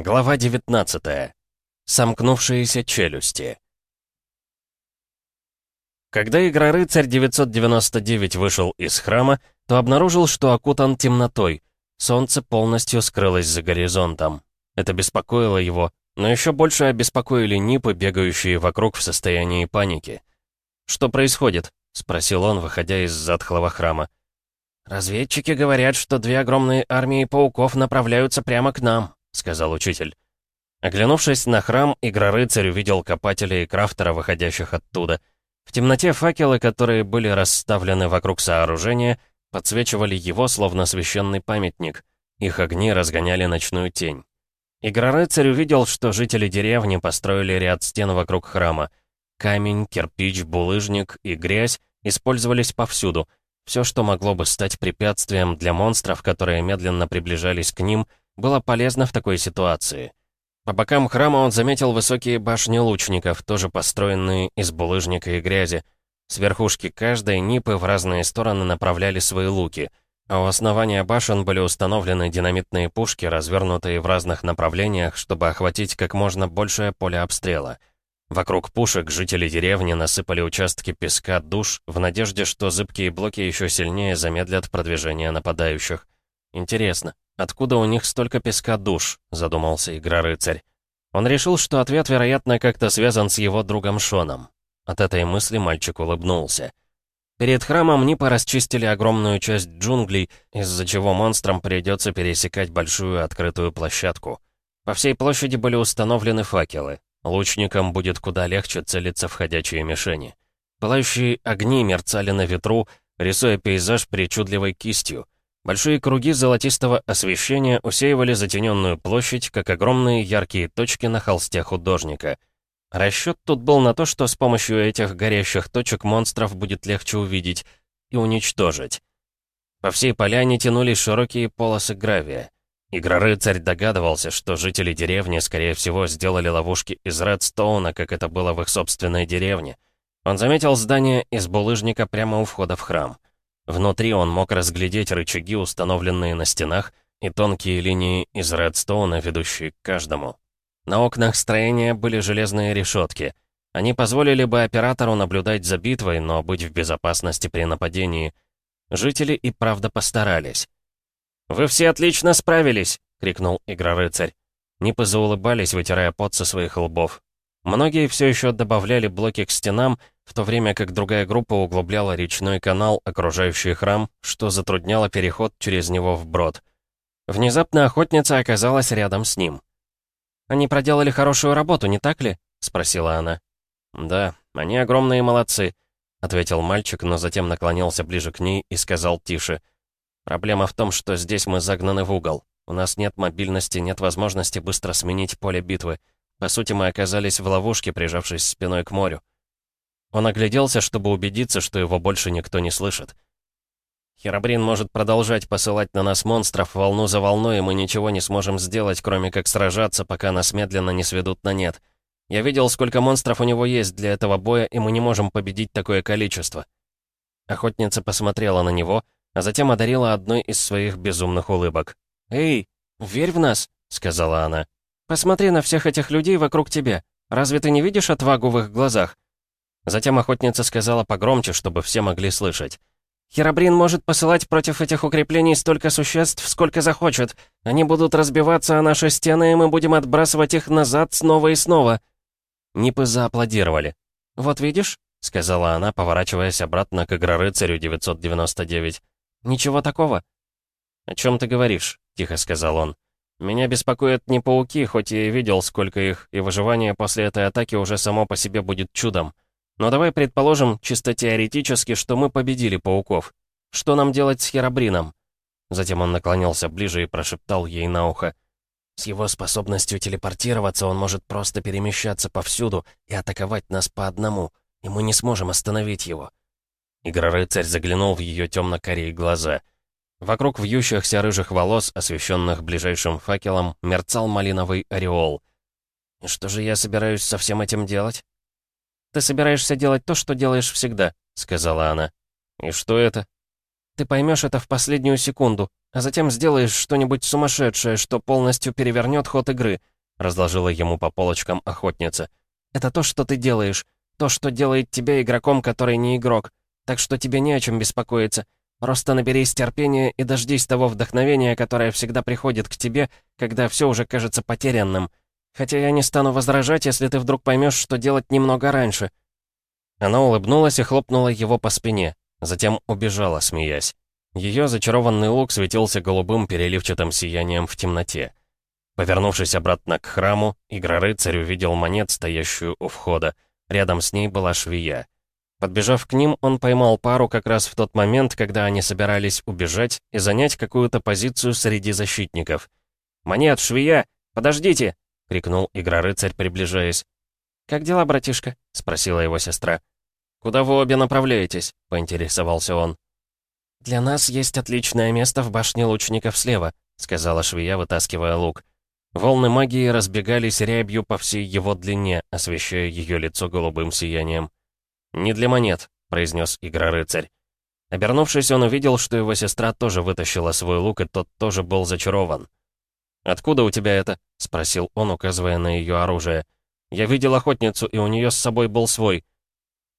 Глава 19. Сомкнувшиеся челюсти. Когда Игрорыцарь 999 вышел из храма, то обнаружил, что окутан темнотой. Солнце полностью скрылось за горизонтом. Это беспокоило его, но еще больше обеспокоили нипы, бегающие вокруг в состоянии паники. «Что происходит?» — спросил он, выходя из затхлого храма. «Разведчики говорят, что две огромные армии пауков направляются прямо к нам», — сказал учитель. Оглянувшись на храм, Игрорыцарь увидел копателя и крафтера, выходящих оттуда. В темноте факелы, которые были расставлены вокруг сооружения, подсвечивали его, словно священный памятник. Их огни разгоняли ночную тень. Игрорыцарь увидел, что жители деревни построили ряд стен вокруг храма. Камень, кирпич, булыжник и грязь использовались повсюду. Все, что могло бы стать препятствием для монстров, которые медленно приближались к ним, было полезно в такой ситуации. По бокам храма он заметил высокие башни лучников, тоже построенные из булыжника и грязи. С верхушки каждой нипы в разные стороны направляли свои луки, а у основания башен были установлены динамитные пушки, развернутые в разных направлениях, чтобы охватить как можно большее поле обстрела. Вокруг пушек жители деревни насыпали участки песка душ в надежде, что зыбкие блоки еще сильнее замедлят продвижение нападающих. Интересно, откуда у них столько песка душ?» — задумался Игра-рыцарь. Он решил, что ответ, вероятно, как-то связан с его другом Шоном. От этой мысли мальчик улыбнулся. Перед храмом Нипа расчистили огромную часть джунглей, из-за чего монстрам придется пересекать большую открытую площадку. По всей площади были установлены факелы. Лучникам будет куда легче целиться в ходячие мишени. Пылающие огни мерцали на ветру, рисуя пейзаж причудливой кистью — Большие круги золотистого освещения усеивали затененную площадь, как огромные яркие точки на холсте художника. Расчет тут был на то, что с помощью этих горящих точек монстров будет легче увидеть и уничтожить. По всей поляне тянулись широкие полосы гравия. Игрорыцарь догадывался, что жители деревни, скорее всего, сделали ловушки из Редстоуна, как это было в их собственной деревне. Он заметил здание из булыжника прямо у входа в храм. Внутри он мог разглядеть рычаги, установленные на стенах, и тонкие линии из редстоуна, ведущие к каждому. На окнах строения были железные решетки. Они позволили бы оператору наблюдать за битвой, но быть в безопасности при нападении. Жители и правда постарались. «Вы все отлично справились!» — крикнул Игрорыцарь. Нипы заулыбались, вытирая пот со своих лбов. Многие все еще добавляли блоки к стенам, в то время как другая группа углубляла речной канал, окружающий храм, что затрудняло переход через него вброд. Внезапно охотница оказалась рядом с ним. «Они проделали хорошую работу, не так ли?» — спросила она. «Да, они огромные молодцы», — ответил мальчик, но затем наклонился ближе к ней и сказал тише. «Проблема в том, что здесь мы загнаны в угол. У нас нет мобильности, нет возможности быстро сменить поле битвы. По сути, мы оказались в ловушке, прижавшись спиной к морю. Он огляделся, чтобы убедиться, что его больше никто не слышит. Херабрин может продолжать посылать на нас монстров волну за волной, и мы ничего не сможем сделать, кроме как сражаться, пока нас медленно не сведут на нет. Я видел, сколько монстров у него есть для этого боя, и мы не можем победить такое количество. Охотница посмотрела на него, а затем одарила одной из своих безумных улыбок. «Эй, верь в нас», — сказала она. «Посмотри на всех этих людей вокруг тебя. Разве ты не видишь отвагу в их глазах?» Затем охотница сказала погромче, чтобы все могли слышать. «Херабрин может посылать против этих укреплений столько существ, сколько захочет. Они будут разбиваться о наши стены, и мы будем отбрасывать их назад снова и снова». Нипы зааплодировали. «Вот видишь?» — сказала она, поворачиваясь обратно к Игрорыцарю 999. «Ничего такого». «О чем ты говоришь?» — тихо сказал он. Меня беспокоят не пауки, хоть я и видел, сколько их, и выживание после этой атаки уже само по себе будет чудом. Но давай предположим, чисто теоретически, что мы победили пауков. Что нам делать с Херабрином? Затем он наклонился ближе и прошептал ей на ухо. С его способностью телепортироваться он может просто перемещаться повсюду и атаковать нас по одному, и мы не сможем остановить его. Игрорыцарь заглянул в ее темно-карие глаза — Вокруг вьющихся рыжих волос, освещенных ближайшим факелом, мерцал малиновый ореол. «И что же я собираюсь со всем этим делать?» «Ты собираешься делать то, что делаешь всегда», — сказала она. «И что это?» «Ты поймешь это в последнюю секунду, а затем сделаешь что-нибудь сумасшедшее, что полностью перевернет ход игры», — разложила ему по полочкам охотница. «Это то, что ты делаешь. То, что делает тебя игроком, который не игрок. Так что тебе не о чем беспокоиться. Просто наберись терпения и дождись того вдохновения, которое всегда приходит к тебе, когда все уже кажется потерянным. Хотя я не стану возражать, если ты вдруг поймешь, что делать немного раньше». Она улыбнулась и хлопнула его по спине, затем убежала, смеясь. Ее зачарованный лук светился голубым переливчатым сиянием в темноте. Повернувшись обратно к храму, Игрорыцарь увидел монет, стоящую у входа. Рядом с ней была швея. Подбежав к ним, он поймал пару как раз в тот момент, когда они собирались убежать и занять какую-то позицию среди защитников. «Монет, швея! Подождите!» — крикнул Игрорыцарь, приближаясь. «Как дела, братишка?» — спросила его сестра. «Куда вы обе направляетесь?» — поинтересовался он. «Для нас есть отличное место в башне лучников слева», — сказала швея, вытаскивая лук. Волны магии разбегались рябью по всей его длине, освещая ее лицо голубым сиянием. «Не для монет», — произнес Игрорыцарь. Обернувшись, он увидел, что его сестра тоже вытащила свой лук, и тот тоже был зачарован. «Откуда у тебя это?» — спросил он, указывая на ее оружие. «Я видел охотницу, и у нее с собой был свой».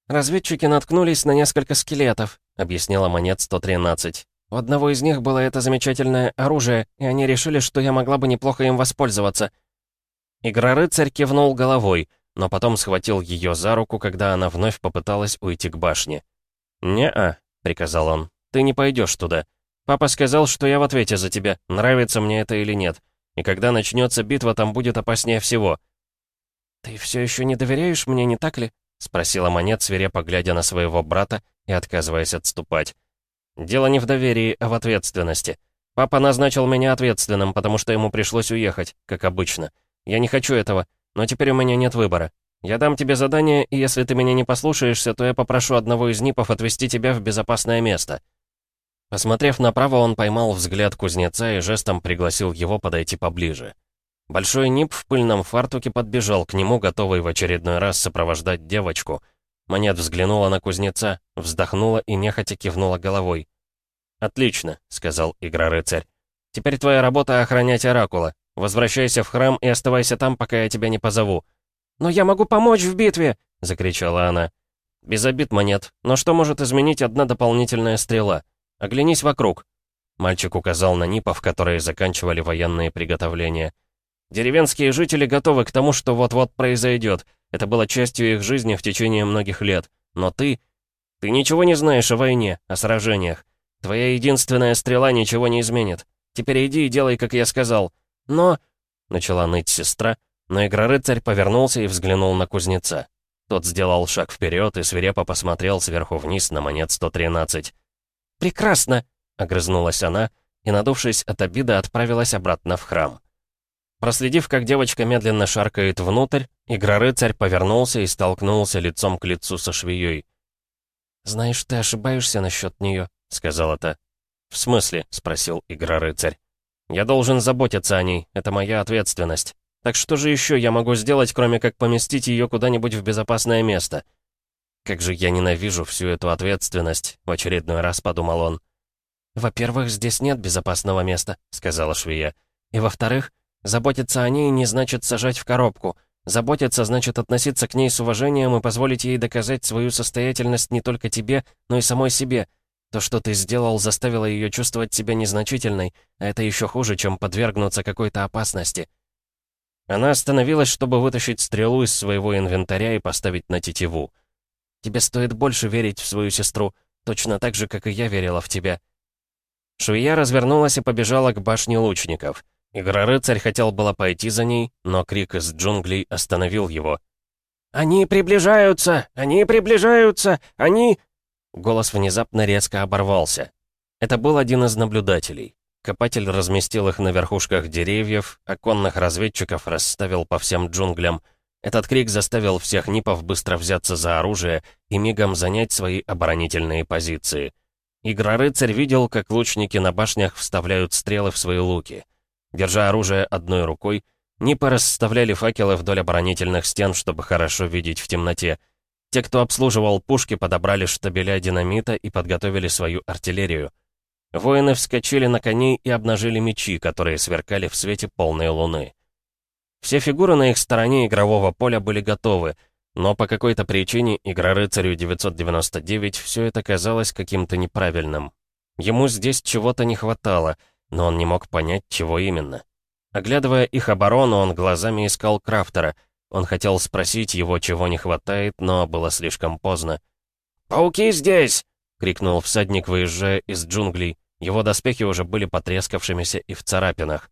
«Разведчики наткнулись на несколько скелетов», — объяснила монет 113. «У одного из них было это замечательное оружие, и они решили, что я могла бы неплохо им воспользоваться». Игрорыцарь кивнул головой, но потом схватил ее за руку, когда она вновь попыталась уйти к башне. «Не-а», — приказал он, — «ты не пойдешь туда. Папа сказал, что я в ответе за тебя, нравится мне это или нет. И когда начнется битва, там будет опаснее всего». «Ты все еще не доверяешь мне, не так ли?» — спросила Монет, свирепо глядя на своего брата и отказываясь отступать. «Дело не в доверии, а в ответственности. Папа назначил меня ответственным, потому что ему пришлось уехать, как обычно. Я не хочу этого, но теперь у меня нет выбора. Я дам тебе задание, и если ты меня не послушаешься, то я попрошу одного из НИПов отвезти тебя в безопасное место». Посмотрев направо, он поймал взгляд кузнеца и жестом пригласил его подойти поближе. Большой НИП в пыльном фартуке подбежал к нему, готовый в очередной раз сопровождать девочку. Монет взглянула на кузнеца, вздохнула и нехотя кивнула головой. «Отлично», — сказал Игра-рыцарь. «Теперь твоя работа — охранять Оракула. Возвращайся в храм и оставайся там, пока я тебя не позову». «Но я могу помочь в битве!» — закричала она. «Без обид, Монет. Но что может изменить одна дополнительная стрела? Оглянись вокруг». Мальчик указал на Нипов, которые заканчивали военные приготовления. Деревенские жители готовы к тому, что вот-вот произойдет. Это было частью их жизни в течение многих лет. Но ты... Ты ничего не знаешь о войне, о сражениях. Твоя единственная стрела ничего не изменит. Теперь иди и делай, как я сказал. Но...» Начала ныть сестра, но Игрорыцарь повернулся и взглянул на кузнеца. Тот сделал шаг вперед и свирепо посмотрел сверху вниз на монет 113. «Прекрасно!» — огрызнулась она и, надувшись от обиды, отправилась обратно в храм. Проследив, как девочка медленно шаркает внутрь, Игрорыцарь повернулся и столкнулся лицом к лицу со швеей. «Знаешь, ты ошибаешься насчет нее», — сказала та. «В смысле?» — спросил Игрорыцарь. «Я должен заботиться о ней, это моя ответственность. Так что же еще я могу сделать, кроме как поместить ее куда-нибудь в безопасное место?» «Как же я ненавижу всю эту ответственность», — в очередной раз подумал он. «Во-первых, здесь нет безопасного места», — сказала швея. «И во-вторых, Заботиться о ней не значит сажать в коробку. Заботиться значит относиться к ней с уважением и позволить ей доказать свою состоятельность не только тебе, но и самой себе. То, что ты сделал, заставило ее чувствовать себя незначительной, а это еще хуже, чем подвергнуться какой-то опасности. Она остановилась, чтобы вытащить стрелу из своего инвентаря и поставить на тетиву. «Тебе стоит больше верить в свою сестру, точно так же, как и я верила в тебя». Швея развернулась и побежала к башне лучников. Игрорыцарь хотел было пойти за ней, но крик из джунглей остановил его. «Они приближаются! Они приближаются! Они...» Голос внезапно резко оборвался. Это был один из наблюдателей. Копатель разместил их на верхушках деревьев, оконных разведчиков расставил по всем джунглям. Этот крик заставил всех нипов быстро взяться за оружие и мигом занять свои оборонительные позиции. Игрорыцарь видел, как лучники на башнях вставляют стрелы в свои луки. Держа оружие одной рукой, Нипы расставляли факелы вдоль оборонительных стен, чтобы хорошо видеть в темноте. Те, кто обслуживал пушки, подобрали штабеля динамита и подготовили свою артиллерию. Воины вскочили на коней и обнажили мечи, которые сверкали в свете полной луны. Все фигуры на их стороне игрового поля были готовы, но по какой-то причине Игрорыцарю 999 все это казалось каким-то неправильным. Ему здесь чего-то не хватало, но он не мог понять, чего именно. Оглядывая их оборону, он глазами искал Крафтера. Он хотел спросить его, чего не хватает, но было слишком поздно. «Пауки здесь!» — крикнул всадник, выезжая из джунглей. Его доспехи уже были потрескавшимися и в царапинах.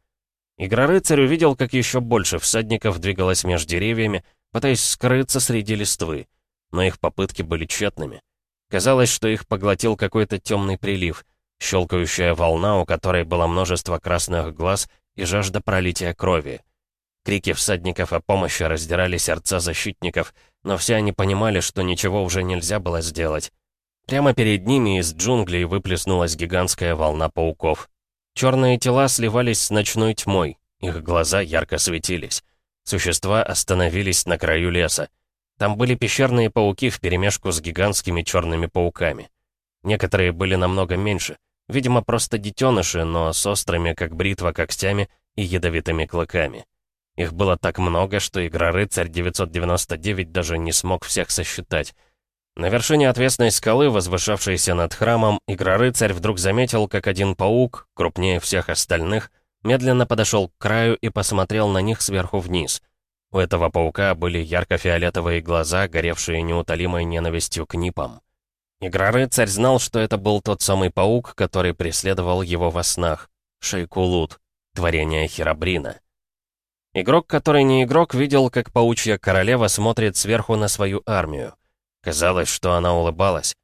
Игрорыцарь увидел, как еще больше всадников двигалось между деревьями, пытаясь скрыться среди листвы. Но их попытки были тщетными. Казалось, что их поглотил какой-то темный прилив, щелкающая волна, у которой было множество красных глаз и жажда пролития крови. Крики всадников о помощи раздирали сердца защитников, но все они понимали, что ничего уже нельзя было сделать. Прямо перед ними из джунглей выплеснулась гигантская волна пауков. Черные тела сливались с ночной тьмой, их глаза ярко светились. Существа остановились на краю леса. Там были пещерные пауки вперемешку с гигантскими черными пауками. Некоторые были намного меньше, видимо, просто детеныши, но с острыми, как бритва, когтями и ядовитыми клыками. Их было так много, что Игрорыцарь 999 даже не смог всех сосчитать. На вершине отвесной скалы, возвышавшейся над храмом, Игрорыцарь вдруг заметил, как один паук, крупнее всех остальных, медленно подошел к краю и посмотрел на них сверху вниз. У этого паука были ярко-фиолетовые глаза, горевшие неутолимой ненавистью к нипам. Игрорыцарь знал, что это был тот самый паук, который преследовал его во снах. Шейкулут, творение Херабрина. Игрок, который не игрок, видел, как паучья королева смотрит сверху на свою армию. Казалось, что она улыбалась.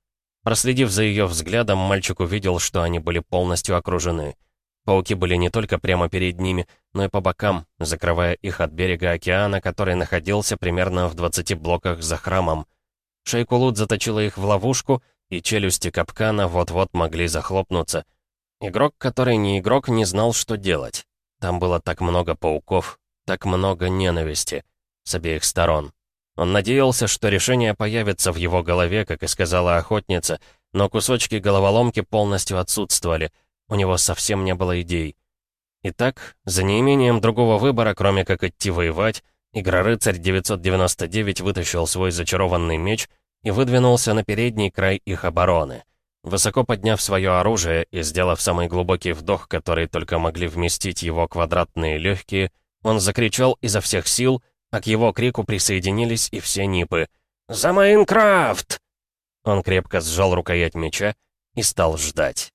Проследив за ее взглядом, мальчик увидел, что они были полностью окружены. Пауки были не только прямо перед ними, но и по бокам, закрывая их от берега океана, который находился примерно в 20 блоках за храмом. Шейкулут заточила их в ловушку, и челюсти капкана вот-вот могли захлопнуться. Игрок, который не игрок, не знал, что делать. Там было так много пауков, так много ненависти с обеих сторон. Он надеялся, что решение появится в его голове, как и сказала охотница, но кусочки головоломки полностью отсутствовали. У него совсем не было идей. Итак, за неимением другого выбора, кроме как идти воевать, Игрорыцарь 999 вытащил свой зачарованный меч и выдвинулся на передний край их обороны. Высоко подняв свое оружие и сделав самый глубокий вдох, который только могли вместить его квадратные легкие, он закричал изо всех сил — а к его крику присоединились и все нипы. «За Майнкрафт!» Он крепко сжал рукоять меча и стал ждать.